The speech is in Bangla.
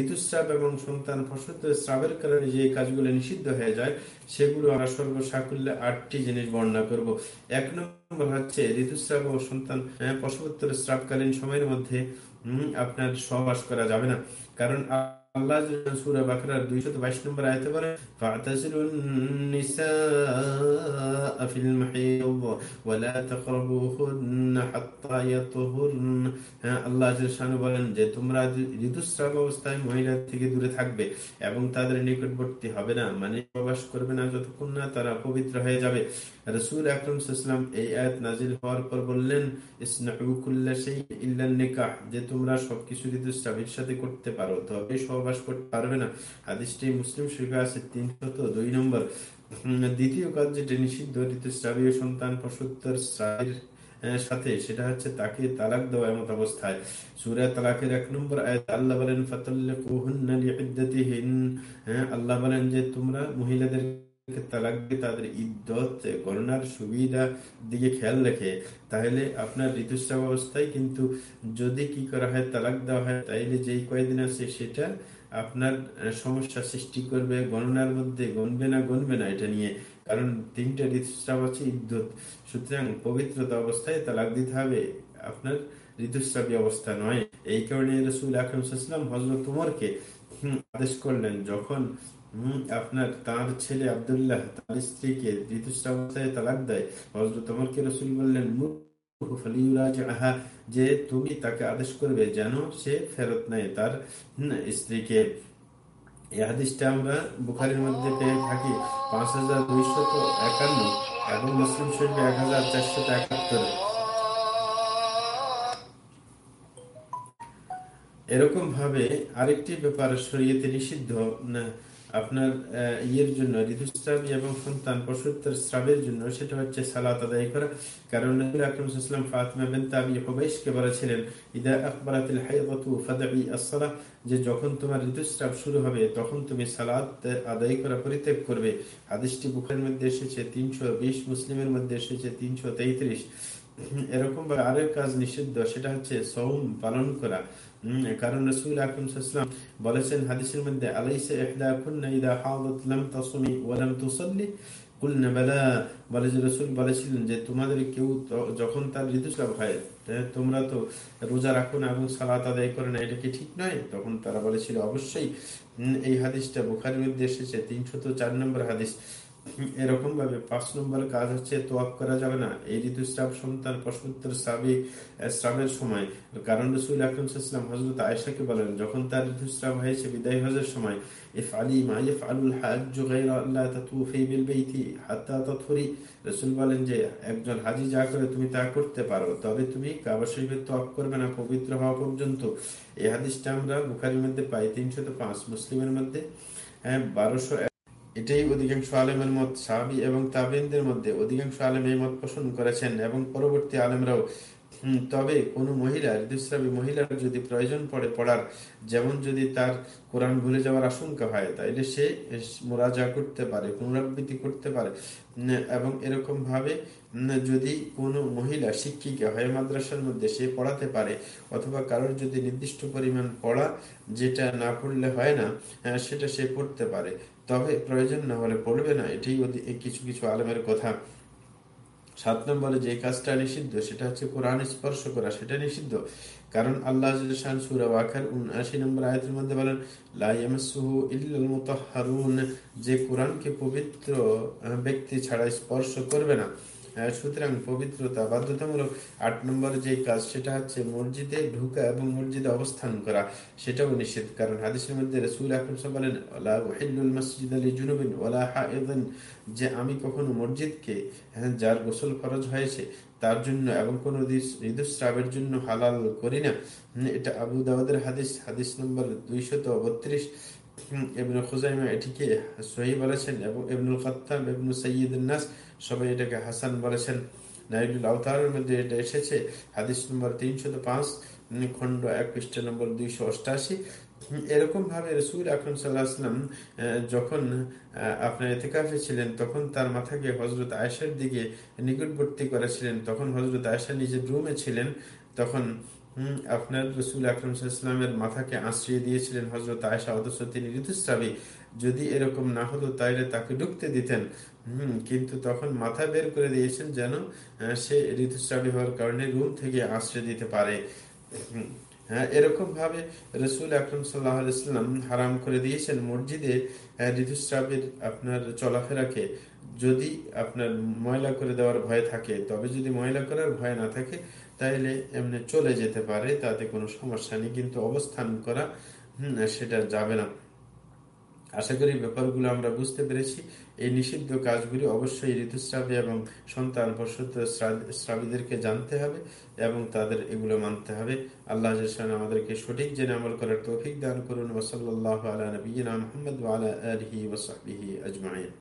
ঋতুস্রাব এবং সন্তান প্রসূত স্রাবের কারণে যে কাজগুলো নিষিদ্ধ হয়ে যায়, সেগুলো আমরা সর্বসাকুল্যে আটটি জিনিস বর্ণনা করব। এক নম্বর হচ্ছে ঋতুস্রাব ও সন্তান প্রসবোত্তর স্রাবকালীন সময়ের মধ্যে আপনার সহবাস করা যাবে না। কারণ আল্লাহ বাকরার 222 নম্বর আয়াতে বলে ফাতাসিলুন নিসা ফিল মাহিদ ওয়া লা তাকরাবুহুন্না হাত্তা ইয়াতুহুরন। আল্লাহ জাল্লাহু বলেন যে, তোমরা ঋতুস্রাব অবস্থায় মহিলা থেকে দূরে থাকবে এবং তাদের নিকটবর্তী হবে না। মানে প্রবাস করবে না যতক্ষণ না তারা পবিত্র হয়ে যাবে। রাসূল আকরাম এই আয়াত নাজিল হওয়ার পর বললেন নিকাহ। যে, তোমরা সবকিছু ঋতুস্রাবের সাথে করতে পারো, তবে সব সহবাস করতে পারবে না। হাদিসটি মুসলিম শরীফে আছে তিনশত দুই নম্বর। দ্বিতীয় কাজ যেটা নিষিদ্ধ ঋতুস্রাবীয় সন্তান প্রসূত্তর স্রাবের সাথে। সেটা হচ্ছে তাকে তালাক দেওয়া এমত অবস্থায়। সুরা তালাকের এক নম্বর আয়াত আল্লাহ বলেন, ফাতাল্লাকুহুন্না লিইদ্দাতিহিন। আল্লাহ বলেন যে, তোমরা মহিলাদের তালাক দিয়ে তাদের ইদ্যত গণনার সুবিধা দিকে খেয়াল তাহলে আপনার ঋতুস্রাব অবস্থায় কিন্তু যদি কি করা হয়, তালাক দেওয়া হয়, তাইলে যেই আছে সেটা আপনার সমস্যা সৃষ্টি করবে, গণনার মধ্যে গণবে না গণবে না এটা নিয়ে। কারণ তিনটা ঋতুস্রাব আছে ইদ্যুৎ সুতরাং পবিত্রতা অবস্থায় তালাক দিতে হবে। আপনার ঋতুস্রাবী অবস্থা নয়। এই কারণে রসুল আকরম হজরত উমরকে আদেশ করলেন, যখন আপনার তার ছেলে আবদুল্লাহ তার স্ত্রীকে ঋতুস্রাবস্থায় তালাক দেয় হজরত রসুল বললেন যে তুমি তাকে আদেশ করবে যেন সে ফেরত নেয় তার স্ত্রীকে। এই আমরা বুখারির মধ্যে পেয়ে থাকি, পাঁচ হাজার দুইশত একান্ন এবং মুসলিম শরীফ এক হাজার চারশত একাত্তর। এরকম ভাবে আরেকটি ব্যাপার শরীয়তে নিষিদ্ধ আপনার ইয়ের জন্য, ঋতুস্রাবী এবং সন্তান পশুত্তর স্রাবের জন্য, সেটা হচ্ছে সালাত আদায় করা। কারণ আকরমসাল্লাম ফাতমা বিন তাবি হুবাইশকে বলেছিলেন, ইদা আকবরাতিল হাইদাতু ফাদাবি আসসালাহ যে যখন তোমার ঋতুস্রাব শুরু হবে, তখন তুমি সালাত আদায় করা পরিত্যাগ করবে। হাদিসটি বুখারের মধ্যে এসেছে, তিনশো বিশ, মুসলিমের মধ্যে এসেছে, তিনশো তেইত্রিশ এরকম ভাবে আরেক কাজ নিষিদ্ধ, সেটা হচ্ছে সৌম পালন করা। কারণ রসুল আকরম বলেছেন হাদিসের মধ্যে, আলাইসা ইহদা কুন্না লাম ওয়া লাম তুসাল্লি? বালা। যে রসুল বলেছিলেন যে তোমাদের কেউ যখন তার ঋতুস্রাব হয় তোমরা তো রোজা রাখো না এবং সালাত আদায় করে না, এটা কি ঠিক নয়? তখন তারা বলেছিল, অবশ্যই। এই হাদিসটা বুখারির মধ্যে এসেছে, তিনশত চার নম্বর হাদিস। এরকম ভাবে পাঁচ নম্বর কাজ হচ্ছে তোয়াক করা যাবে না। এই ঋতুস্রাব সন্তান প্রশ্নোত্তর স্রাবে স্রাবের সময়। কারণ রসুল আকরমসাল্লাম হজরত আয়সাকে বলেন, যখন তার ঋতুস্রাব হয়েছে, বিদায় হজের সময় ইফ আলী আলুল হাজ আল্লাহ হাত্তা রসুল বলেন যে, একজন হাজি যা করে তুমি তা করতে পারো, তবে তুমি কাবা শরীফের তোয়াক করবে না, পবিত্র হওয়া পর্যন্ত। এই হাদিসটা আমরা বুখারির মধ্যে পাই, তিনশত পাঁচ, মুসলিমের মধ্যে। হ্যাঁ বারোশো এটাই অধিকাংশ আলেমের মত সাহাবি এবং তাবিনদের মধ্যে অধিকাংশ আলেম এই মত পোষণ করেছেন এবং পরবর্তী আলেমরাও তবে কোন মহিলা ঋতুস্রাবী মহিলার যদি প্রয়োজন পড়ে পড়ার, যেমন যদি তার কোরআন ভুলে যাওয়ার আশঙ্কা হয়, তাইলে সে মোরাজা করতে পারে, পুনরাবৃত্তি করতে পারে। এবং এরকম ভাবে যদি কোনো মহিলা শিক্ষিকা হয় মাদ্রাসার মধ্যে সে পড়াতে পারে, অথবা কারোর যদি নির্দিষ্ট পরিমাণ পড়া যেটা না পড়লে হয় না সেটা সে পড়তে পারে। তবে প্রয়োজন না হলে পড়বে না, এটাই কিছু কিছু আলমের কথা। সাত নম্বরে যে কাজটা নিষিদ্ধ, সেটা হচ্ছে কোরআন স্পর্শ করা, সেটা নিষিদ্ধ। কারণ আল্লাহ উনআশি নম্বর আয়তের মধ্যে বলেন যে কোরআনকে পবিত্র ব্যক্তি ছাড়া স্পর্শ করবে না। সুতরাং পবিত্রতা বাধ্যতামূলক আট নম্বর যে কাজ সেটা হচ্ছে মসজিদে ঢুকা এবং মসজিদে অবস্থান করা। সেটাও নিষেধ কারণ হাদিসের মধ্যে রসুল আকরম বলেন মসজিদ আলী জুনুবিন ওলা যে আমি কখনো মসজিদকে হ্যাঁ, যার গোসল খরচ হয়েছে তার জন্য এবং কোন ঋতুস্রাবের জন্য হালাল করি না। এটা আবু দাওয়াদের হাদিস হাদিস নম্বর দুইশত বত্রিশ। এটিকে সহি বলেছেন এবং নাস সবাই এটাকে হাসান বলেছেন। আওতারের মধ্যে এটা এসেছে। হাদিস নম্বর তিনশত পাঁচ এক নম্বর দুইশো অষ্টাশি। এরকম ভাবে রসুল আকরম সাল্লাহাম যখন আপনার এতেকাফে ছিলেন, তখন তার মাথাকে হজরত আয়সার দিকে নিকটবর্তী করেছিলেন। তখন হজরত আয়সা নিজের রুমে ছিলেন। তখন আপনার রসুল আকরম মাথাকে আশ্রিয়ে দিয়েছিলেন হজরত আয়সা অথচ তিনি ঋতুস্রাবী। যদি এরকম না হতো তাকে ঢুকতে দিতেন। কিন্তু তখন মাথা বের করে দিয়েছেন যেন সে ঋতুস্রাবী হওয়ার কারণে রুম থেকে আশ্রয় দিতে পারে। হ্যাঁ এরকম ভাবে রসুল আকরম হারাম করে দিয়েছেন মসজিদে ঋতুস্রাবের আপনার চলাফেরাকে। যদি আপনার ময়লা করে দেওয়ার ভয় থাকে, তবে যদি ময়লা করার ভয় না থাকে তাহলে এমনি চলে যেতে পারে, তাতে কোনো সমস্যা নেই, কিন্তু অবস্থান করা সেটা যাবে না। আশা করি ব্যাপারগুলো আমরা বুঝতে পেরেছি। এই নিষিদ্ধ কাজগুলি অবশ্যই ঋতুস্রাবী এবং সন্তান পশুদ্ধ শ্রাবীদেরকে জানতে হবে এবং তাদের এগুলো মানতে হবে। আল্লাহ আমাদেরকে সঠিক জেনে আমল করার তৌফিক দান করুন। ওসল্লাহ আলা মোহাম্মদ আলা আলহি ওসাহি আজমাইন।